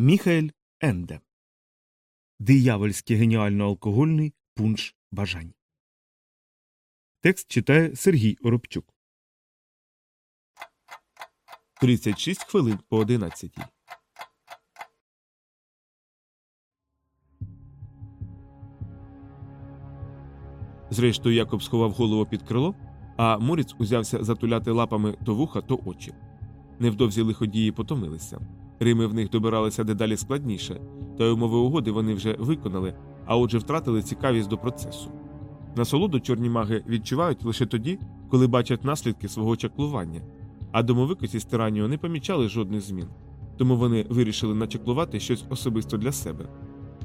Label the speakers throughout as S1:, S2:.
S1: Міхаель Енде Диявольський геніально алкогольний пунш бажань. Текст читає Сергій Оробчук. 36 хвилин по 11. Зрештою, Якоб сховав голову під крило, а Моріц узявся затуляти лапами то вуха, то очі. Невдовзі лиходії потомилися. Рими в них добиралися дедалі складніше, та й умови угоди вони вже виконали, а отже, втратили цікавість до процесу. Насолоду чорні маги відчувають лише тоді, коли бачать наслідки свого чаклування, а домовики зі стиранню не помічали жодних змін, тому вони вирішили начаклувати щось особисто для себе.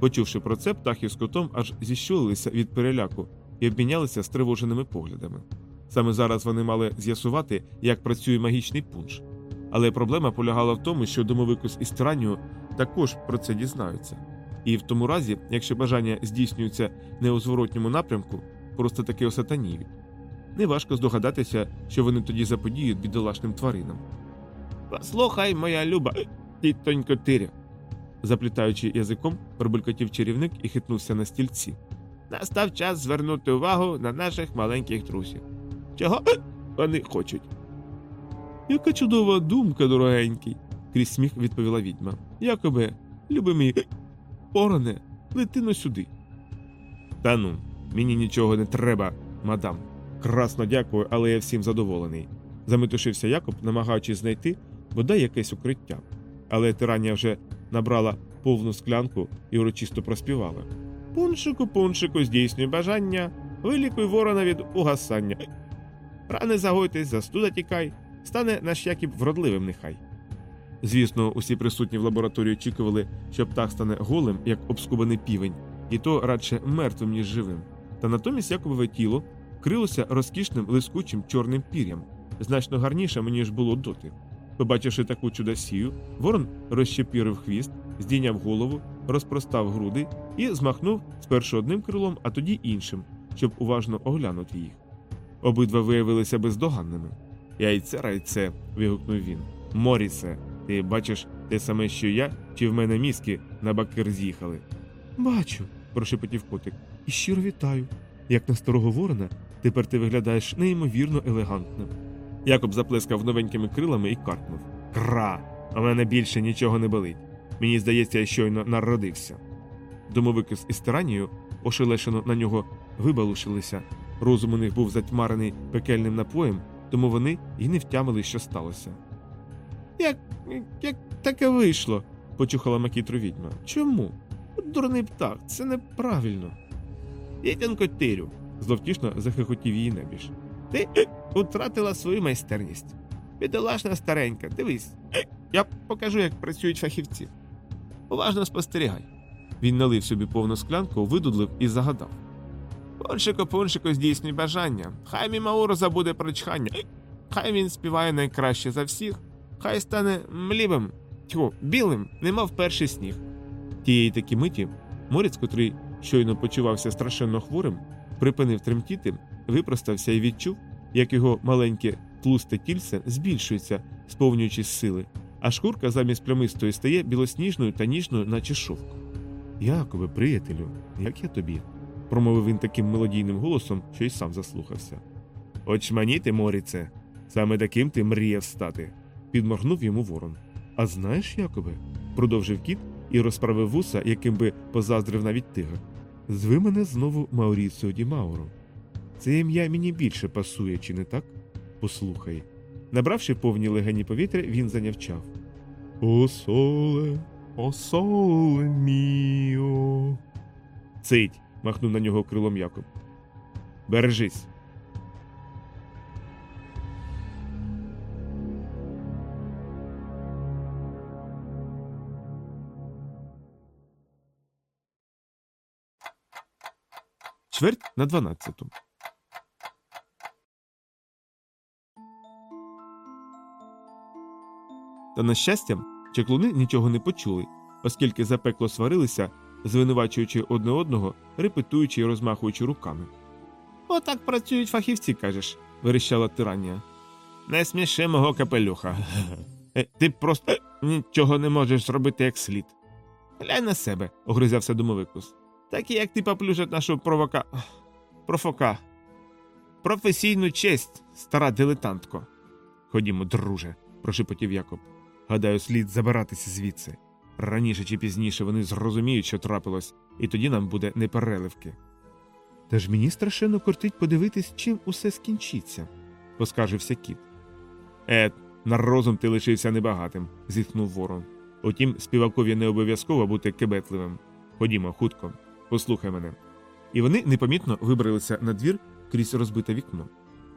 S1: Почувши про це, птахи з котом аж зіщулилися від переляку і обмінялися стривоженими поглядами. Саме зараз вони мали з'ясувати, як працює магічний пунш. Але проблема полягала в тому, що домовикус із тиранію також про це дізнаються. І в тому разі, якщо бажання здійснюється не у зворотньому напрямку, просто таки осатаніють. Неважко здогадатися, що вони тоді заподіють бідолашним тваринам. Послухай, моя люба, тітонько тиря. Заплітаючи язиком, пробулькотів чарівник і хитнувся на стільці. Настав час звернути увагу на наших маленьких друзів. Чого вони хочуть? Яка чудова думка, дорогенький, крізь сміх відповіла відьма. Якобе, любимий Ороне, летино сюди. Та ну, мені нічого не треба, мадам. Красно дякую, але я всім задоволений. Заметушився Якоб, намагаючись знайти бодай якесь укриття. Але тирання вже набрала повну склянку і урочисто проспівала. Пуншику, пуншику, здійснюй бажання, вилікуй ворона від угасання. Рани загойтесь, застуда тікай, стане наш Яків вродливим нехай. Звісно, усі присутні в лабораторії очікували, що птах стане голим, як обскубаний півень, і то радше мертвим, ніж живим. Та натомість Яковове тіло вкрилося розкішним лискучим чорним пір'ям, значно гарнішим, ніж було доти. Побачивши таку чудосію, ворон розщепірив хвіст, здійняв голову, розпростав груди і змахнув спершу одним крилом, а тоді іншим, щоб уважно оглянути їх. Обидва виявилися бездоганними. Яйце райце. вигукнув він. Морісе, ти бачиш те саме, що я, чи в мене мізки на бакир з'їхали? Бачу, прошепотів котик, і щиро вітаю. Як на старого ворона, тепер ти виглядаєш неймовірно елегантним. Якоб заплескав новенькими крилами і каркнув. Кра! А мене більше нічого не болить. Мені здається, я щойно народився. Домовики з істиранію ошелешено на нього вибалушилися. Розум у них був затьмарений пекельним напоєм, тому вони й не втямили, що сталося. Як як таке вийшло? почухала макітру відьма. Чому? Дурний птах, це неправильно. Єдинко Тирю, зловтішно захихотів її небіж. Ти втратила свою майстерність. Бідолашна старенька, дивись, я покажу, як працюють фахівці. Уважно спостерігай. Він налив собі повну склянку, видудлив і загадав. Поншико, поншико, здійснюй бажання. Хай мій Мауру забуде про чхання. Хай він співає найкраще за всіх, хай стане млівим, тьху, білим, немов перший сніг. Тієї такі миті морець, котрий щойно почувався страшенно хворим, припинив тремтіти, випростався і відчув, як його маленьке тлусте тільце збільшується, сповнюючись сили, а шкурка замість плямистої стає білосніжною та ніжною, наче шовк. Якове, приятелю, як я тобі? Промовив він таким мелодійним голосом, що й сам заслухався. Очманіти, Моріце, саме таким ти мріяв стати, підморгнув йому ворон. А знаєш, Якове, продовжив кіт і розправив вуса, яким би позаздрив навіть тигр. Зви мене знову Мауріціо Ді Мауро. Це ім'я мені більше пасує, чи не так? Послухай. Набравши повні легені повітря, він занявчав. О соле, о соле міо. Цить. Махнув на нього крилом Якоб. Бережись. Чверть на дванадцяту. Та, на щастя, чеклуни нічого не почули, оскільки запекло сварилися, звинувачуючи одне одного, репетуючи і розмахуючи руками. Отак працюють фахівці, кажеш, верещала тирання. Не сміши мого капелюха. Е, Ти просто нічого не можеш зробити як слід. Глянь на себе, огризявся домовикус. Такі, як ти поплюжать нашу провока. профока. Професійну честь, стара дилетантко. Ходімо, друже, прошепотів Якоб. Гадаю, слід забиратися звідси. Раніше чи пізніше вони зрозуміють, що трапилось, і тоді нам буде непереливки. Та ж мені страшенно кортить подивитись, чим усе скінчиться, поскаржився кіт. Ет, на розум ти лишився небагатим, зітхнув ворон. Утім, співакові не обов'язково бути кебетливим. Ходімо, хутко, послухай мене. І вони непомітно вибралися на двір крізь розбите вікно.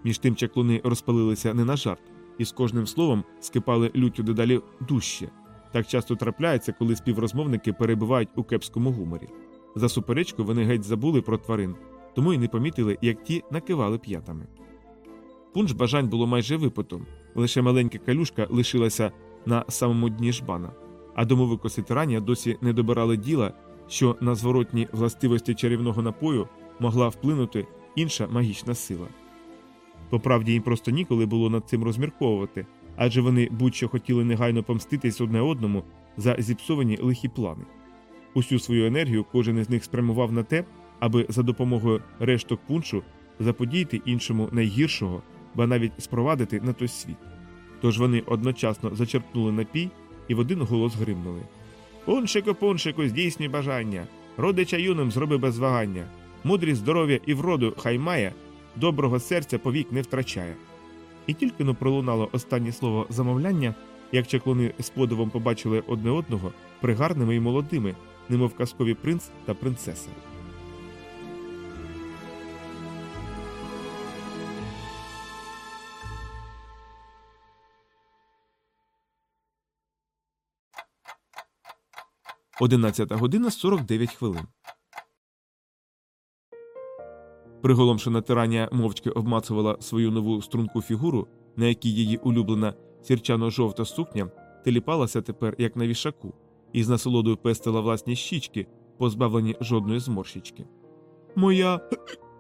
S1: Між тим чаклуни розпалилися не на жарт, і з кожним словом скипали люттю дедалі дужче. Так часто трапляється, коли співрозмовники перебувають у кепському гуморі. За суперечку вони геть забули про тварин, тому й не помітили, як ті накивали п'ятами. Пунш бажань було майже випито, лише маленька калюшка лишилася на самому дні жбана, а домовикоси тиранія досі не добирали діла, що на зворотні властивості чарівного напою могла вплинути інша магічна сила. По правді їм просто ніколи було над цим розмірковувати, адже вони будь-що хотіли негайно помститись одне одному за зіпсовані лихі плани. Усю свою енергію кожен із них спрямував на те, аби за допомогою решток пуншу заподіяти іншому найгіршого, ба навіть спровадити на той світ. Тож вони одночасно зачерпнули напій і в один голос гримнули. Пуншику, пуншику, здійснюй бажання, родича юним зроби без вагання, мудрість здоров'я і вроду хай має, доброго серця повік не втрачає. І тільки но пролунало останнє слово замовляння, як чаклуни з подивом побачили одне одного пригарними і молодими, немов казкові принц та принцеса. Одинадцята година 49 хвилин. Приголомшена тирання мовчки обмацувала свою нову струнку фігуру, на якій її улюблена сірчано-жовта сукня теліпалася тепер як на вішаку, і з насолодою пестила власні щічки, позбавлені жодної зморщички. Моя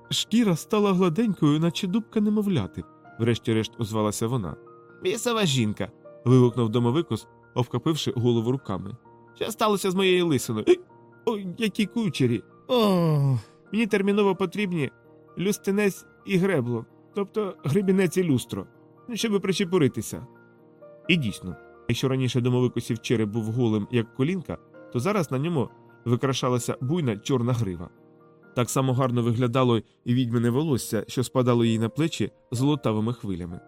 S1: шкіра стала гладенькою, наче дубка немовляти, врешті-решт озвалася вона. Бісова жінка. вигукнув домовикус, обхопивши голову руками. Що сталося з моєю лисиною? Ой, які кучері. О, мені терміново потрібні люстинець і гребло, тобто гребінець і люстро, ну, щоб причепуритися. І дійсно, якщо раніше домовикусів череп був голим, як колінка, то зараз на ньому викрашалася буйна чорна грива. Так само гарно виглядало і відьмине волосся, що спадало їй на плечі золотавими хвилями.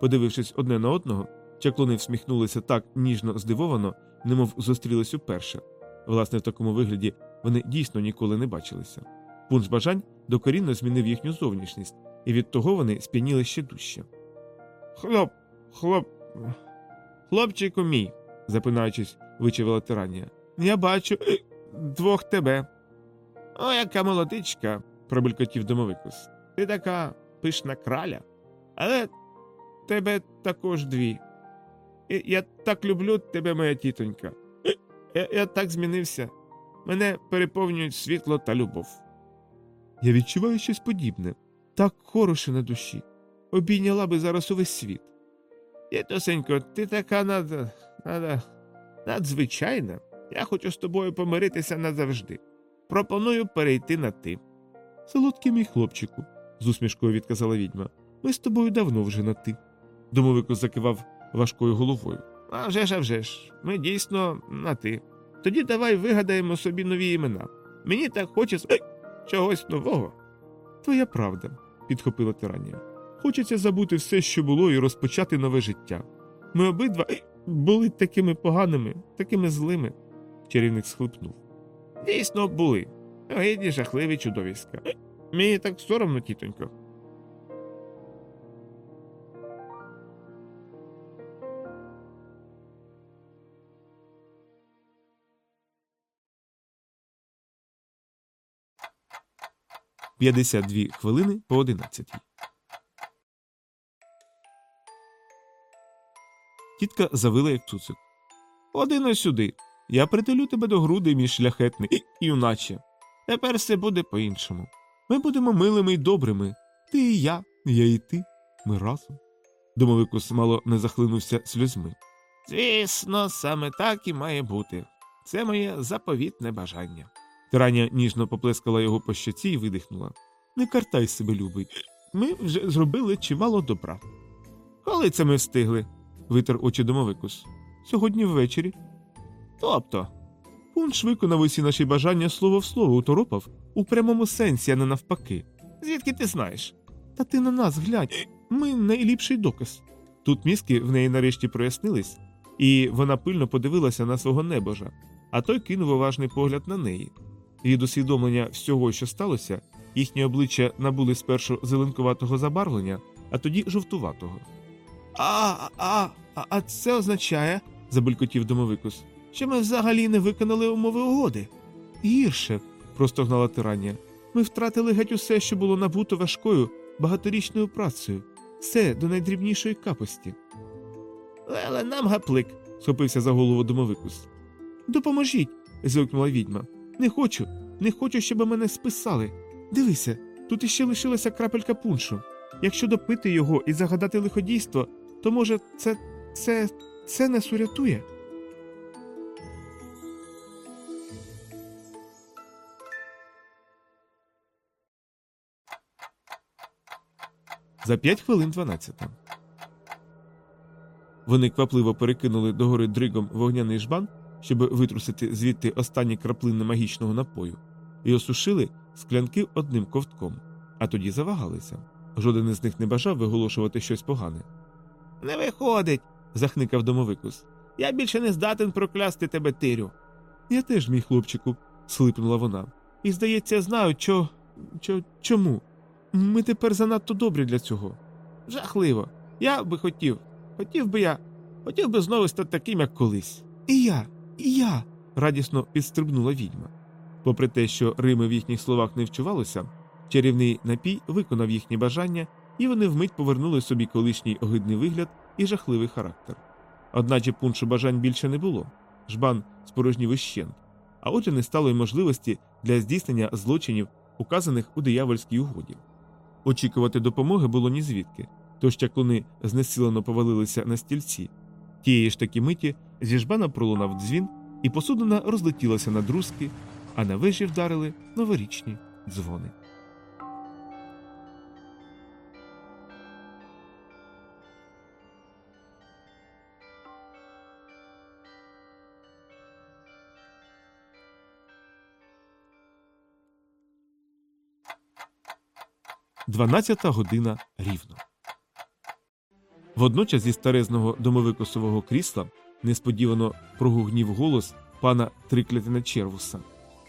S1: Подивившись одне на одного, чаклуни всміхнулися так ніжно здивовано, немов зустрілись уперше. Власне, в такому вигляді вони дійсно ніколи не бачилися. Пунш бажань докорінно змінив їхню зовнішність, і від того вони сп'яніли ще дужче. Хлоп, хлоп, хлопчику мій, запинаючись, вичавила тиранія. Я бачу двох тебе. О, яка молодичка, пробелькотів домовикус. Ти така пишна краля, але тебе також дві. Я так люблю тебе, моя тітонька. Я, я так змінився. Мене переповнюють світло та любов. Я відчуваю щось подібне, так хороше на душі. Обійняла би зараз увесь світ. Дідусенько, ти така над... над... надзвичайна. Я хочу з тобою помиритися назавжди. Пропоную перейти на ти. Солодкий мій хлопчику, з усмішкою відказала відьма. Ми з тобою давно вже на ти. Домовико закивав важкою головою. А вже ж, а вже ж, ми дійсно на ти. Тоді давай вигадаємо собі нові імена. Мені так хочеться чогось нового. Твоя правда, підхопила тиранія. Хочеться забути все, що було, і розпочати нове життя. Ми обидва були такими поганими, такими злими. Чарівник схлипнув. Дійсно, були. Гидні жахливі чудовіська. Мені так соромно, тітонько. П'ятдесят дві хвилини по одинадцятій. Тітка завила, як цуцик. Одино сюди. Я притулю тебе до груди, мій шляхетний, юначе. Тепер все буде по-іншому. Ми будемо милими й добрими. Ти і я, я і ти. Ми разом. Домовикус мало не захлинувся сльозьми. Звісно, саме так і має бути. Це моє заповітне бажання. Тирання ніжно поплескала його по щоці і видихнула. Не картай себе, любий. Ми вже зробили чимало добра. Коли це ми встигли? витер очі домовикус. Сьогодні ввечері. Тобто. Пунш виконав усі наші бажання слово в слово уторопав у прямому сенсі, а не навпаки. Звідки ти знаєш? Та ти на нас глянь. Ми найліпший доказ. Тут мізки в неї нарешті прояснились, і вона пильно подивилася на свого небожа, а той кинув уважний погляд на неї. Від усвідомлення всього, що сталося, їхні обличчя набули спершу зеленкуватого забарвлення, а тоді жовтуватого. А, а, а, а це означає, забулькотів домовикус, що ми взагалі не виконали умови угоди. Гірше, простогнала тирання. Ми втратили геть усе, що було набуто важкою багаторічною працею, все до найдрібнішої капості. Але нам гаплик, схопився за голову домовикус. Допоможіть. зойкнула відьма. Не хочу, не хочу, щоб мене списали. Дивися, тут іще лишилася крапелька пуншу. Якщо допити його і загадати лиходійство, то може це. це. це нас урятує. За п'ять хвилин дванадцята. Вони квапливо перекинули догори дригом вогняний жбан, щоб витрусити звідти останні краплини магічного напою, і осушили склянки одним ковтком, а тоді завагалися. Жоден із них не бажав виголошувати щось погане. Не виходить. захникав домовикус. Я більше не здатен проклясти тебе тирю. Я теж, мій хлопчику, слипнула вона. І, здається, знаю, що. що чому. Ми тепер занадто добрі для цього. Жахливо. Я би хотів. Хотів би я. Хотів би знову стати таким, як колись. І я, і я. радісно підстрибнула відьма. Попри те, що Рими в їхніх словах не вчувалося, чарівний напій виконав їхні бажання, і вони вмить повернули собі колишній огидний вигляд і жахливий характер. Одначе пуншу бажань більше не було. Жбан спорожнів іщент, а отже не стало й можливості для здійснення злочинів, указаних у диявольській угоді. Очікувати допомоги було ні звідки, тож чаклуни знесилено повалилися на стільці. Тієї ж таки миті зі жбана пролунав дзвін, і посудина розлетілася на друзки, а на вежі вдарили новорічні дзвони. Дванадцята година рівно. Водночас зі старезного домовикосового крісла несподівано прогугнів голос пана Триклятина Червуса.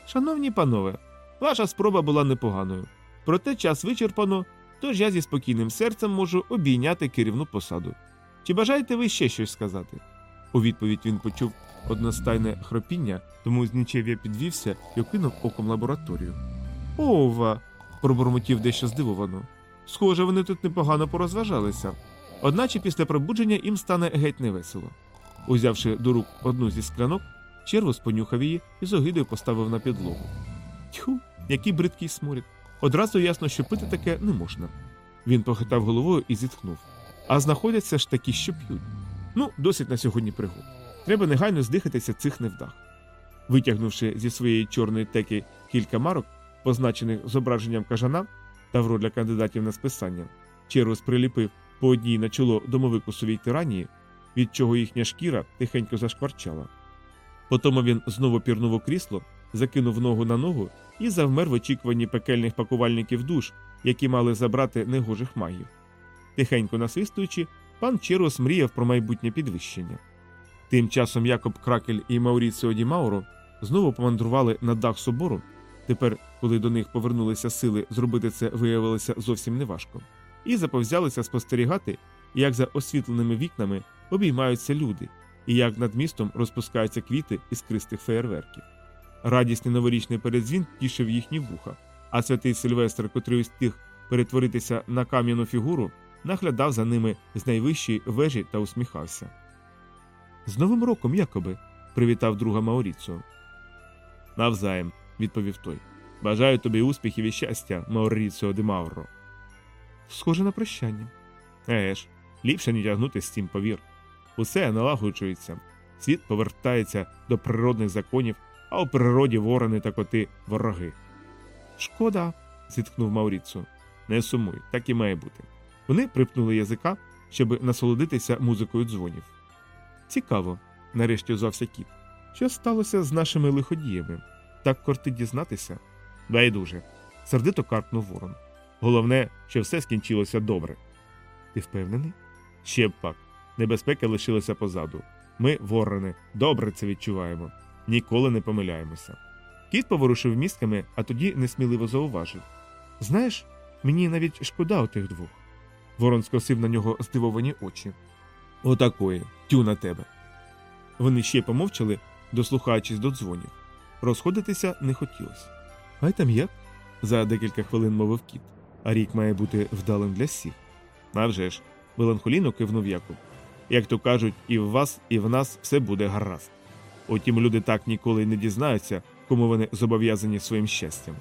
S1: Шановні панове, ваша спроба була непоганою. Проте час вичерпано, тож я зі спокійним серцем можу обійняти керівну посаду. Чи бажаєте ви ще щось сказати? У відповідь він почув одностайне хропіння, тому з нічев'я підвівся і окинув оком лабораторію. Ова. пробурмотів дещо здивовано. Схоже, вони тут непогано порозважалися. Одначе після пробудження їм стане геть невесело. Узявши до рук одну зі склянок, червус понюхав її і з огидою поставив на підлогу. Тьху, який бридкий сморід. Одразу ясно, що пити таке не можна. Він похитав головою і зітхнув. А знаходяться ж такі, що п'ють. Ну, досить на сьогодні пригод. Треба негайно здихатися цих невдах. Витягнувши зі своєї чорної теки кілька марок, позначених зображенням кажана, тавро для кандидатів на списання, червус приліпив по одній на чоло домовикусовій тиранії, від чого їхня шкіра тихенько зашкварчала. Потому він знову пірнув у крісло, закинув ногу на ногу і завмер в очікуванні пекельних пакувальників душ, які мали забрати негожих магів. Тихенько насвистуючи, пан Черос мріяв про майбутнє підвищення. Тим часом Якоб Кракель і Мауріціо Ді Мауро знову помандрували на дах собору. Тепер, коли до них повернулися сили, зробити це виявилося зовсім неважко, і заповзялися спостерігати, як за освітленими вікнами обіймаються люди, і як над містом розпускаються квіти із кристих феєрверків. Радісний новорічний передзвін тішив їхні вуха, а святий Сильвестр, котрий встиг перетворитися на кам'яну фігуру, наглядав за ними з найвищої вежі та усміхався. З Новим роком, Якоби, привітав друга Мауріцо. Навзаєм, відповів той. Бажаю тобі успіхів і щастя, Мауріціо де Мауро. Схоже на прощання. Еге ж, ліпше не тягнути з цим повір. Усе налагоджується. Світ повертається до природних законів, а у природі ворони та коти вороги. Шкода, зітхнув Мауріцу. Не сумуй, так і має бути. Вони припнули язика, щоб насолодитися музикою дзвонів. Цікаво, нарешті озвався кіт. Що сталося з нашими лиходіями? Так кортить дізнатися? Байдуже. Сердито каркнув ворон. Головне, що все скінчилося добре. Ти впевнений? Ще б пак. Небезпека лишилася позаду. Ми, ворони, добре це відчуваємо. Ніколи не помиляємося. Кіт поворушив мізками, а тоді несміливо зауважив. Знаєш, мені навіть шкода отих двох. Ворон скосив на нього здивовані очі. Отакої, тю на тебе. Вони ще помовчали, дослухаючись до дзвонів. Розходитися не хотілося. Хай там як? за декілька хвилин мовив кіт. А рік має бути вдалим для всіх. А вже ж, меланхолійно кивнув Якуб. Як то кажуть, і в вас, і в нас все буде гаразд. Утім, люди так ніколи не дізнаються, кому вони зобов'язані своїм щастям.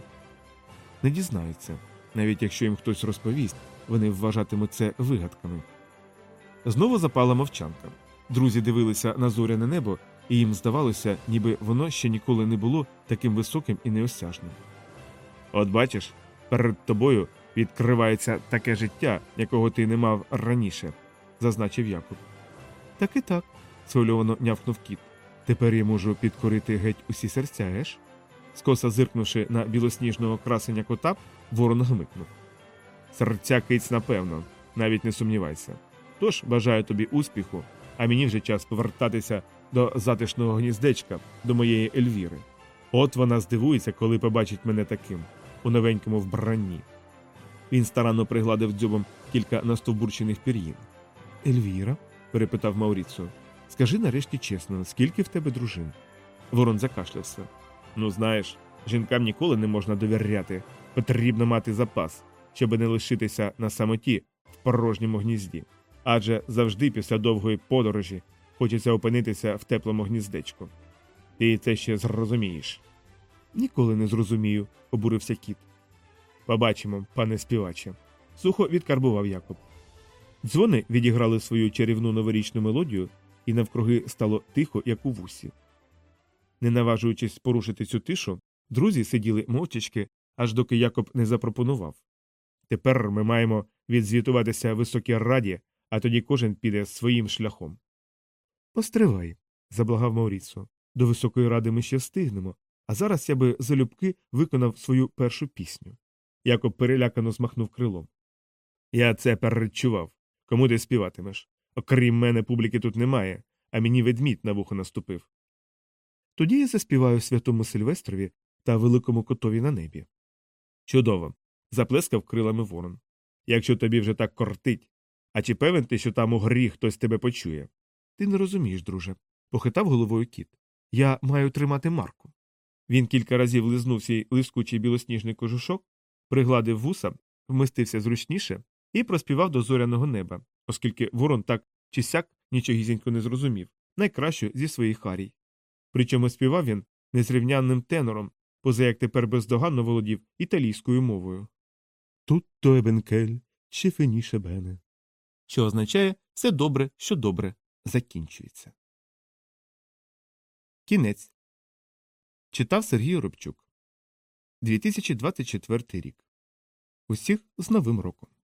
S1: Не дізнаються, навіть якщо їм хтось розповість, вони вважатимуть це вигадками. Знову запала мовчанка. Друзі дивилися на зоряне небо, і їм здавалося, ніби воно ще ніколи не було таким високим і неосяжним. От бачиш, перед тобою відкривається таке життя, якого ти не мав раніше, зазначив Якуб. Так і так, схвильовано нявкнув кіт. Тепер я можу підкорити геть усі серця, еш? Скоса зиркнувши на білосніжного красення кота, ворон гмикнув. Серця киць, напевно, навіть не сумнівайся. Тож бажаю тобі успіху, а мені вже час повертатися до затишного гніздечка, до моєї Ельвіри. От вона здивується, коли побачить мене таким, у новенькому вбранні. Він старанно пригладив дзьобом кілька настовбурчених пір'їн. Ельвіра? Перепитав Мауріцо. Скажи нарешті чесно, скільки в тебе дружин? Ворон закашлявся. Ну, знаєш, жінкам ніколи не можна довіряти. Потрібно мати запас, щоб не лишитися на самоті в порожньому гнізді. Адже завжди після довгої подорожі хочеться опинитися в теплому гніздечку. Ти це ще зрозумієш. Ніколи не зрозумію, обурився кіт. Побачимо, пане співаче. Сухо відкарбував Якоб. Дзвони відіграли свою чарівну новорічну мелодію, і навкруги стало тихо, як у вусі. Не наважуючись порушити цю тишу, друзі сиділи мовчачки, аж доки Якоб не запропонував. Тепер ми маємо відзвітуватися високій раді, а тоді кожен піде своїм шляхом. Постривай, заблагав Мауріцо. До високої ради ми ще встигнемо, а зараз я би залюбки виконав свою першу пісню. Якоб перелякано змахнув крилом. Я це передчував. Кому ти співатимеш? Окрім мене, публіки тут немає, а мені ведмідь на вухо наступив. Тоді я заспіваю святому Сильвестрові та великому котові на небі. Чудово. заплескав крилами ворон. Якщо тобі вже так кортить. А чи певен ти, що там у грі хтось тебе почує? Ти не розумієш, друже, похитав головою кіт. Я маю тримати марку. Він кілька разів лизнув свій лискучий білосніжний кожушок, пригладив вуса, вмистився зручніше і проспівав до зоряного неба, оскільки ворон так чи сяк нічогісінько не зрозумів, найкращу зі своїх харій. Причому співав він незрівнянним тенором, поза як тепер бездоганно володів італійською мовою. Тутто ебенкель, чи феніше бене. Що означає все добре, що добре закінчується. Кінець читав Сергій Оробчук 2024 рік. Усіх з Новим роком.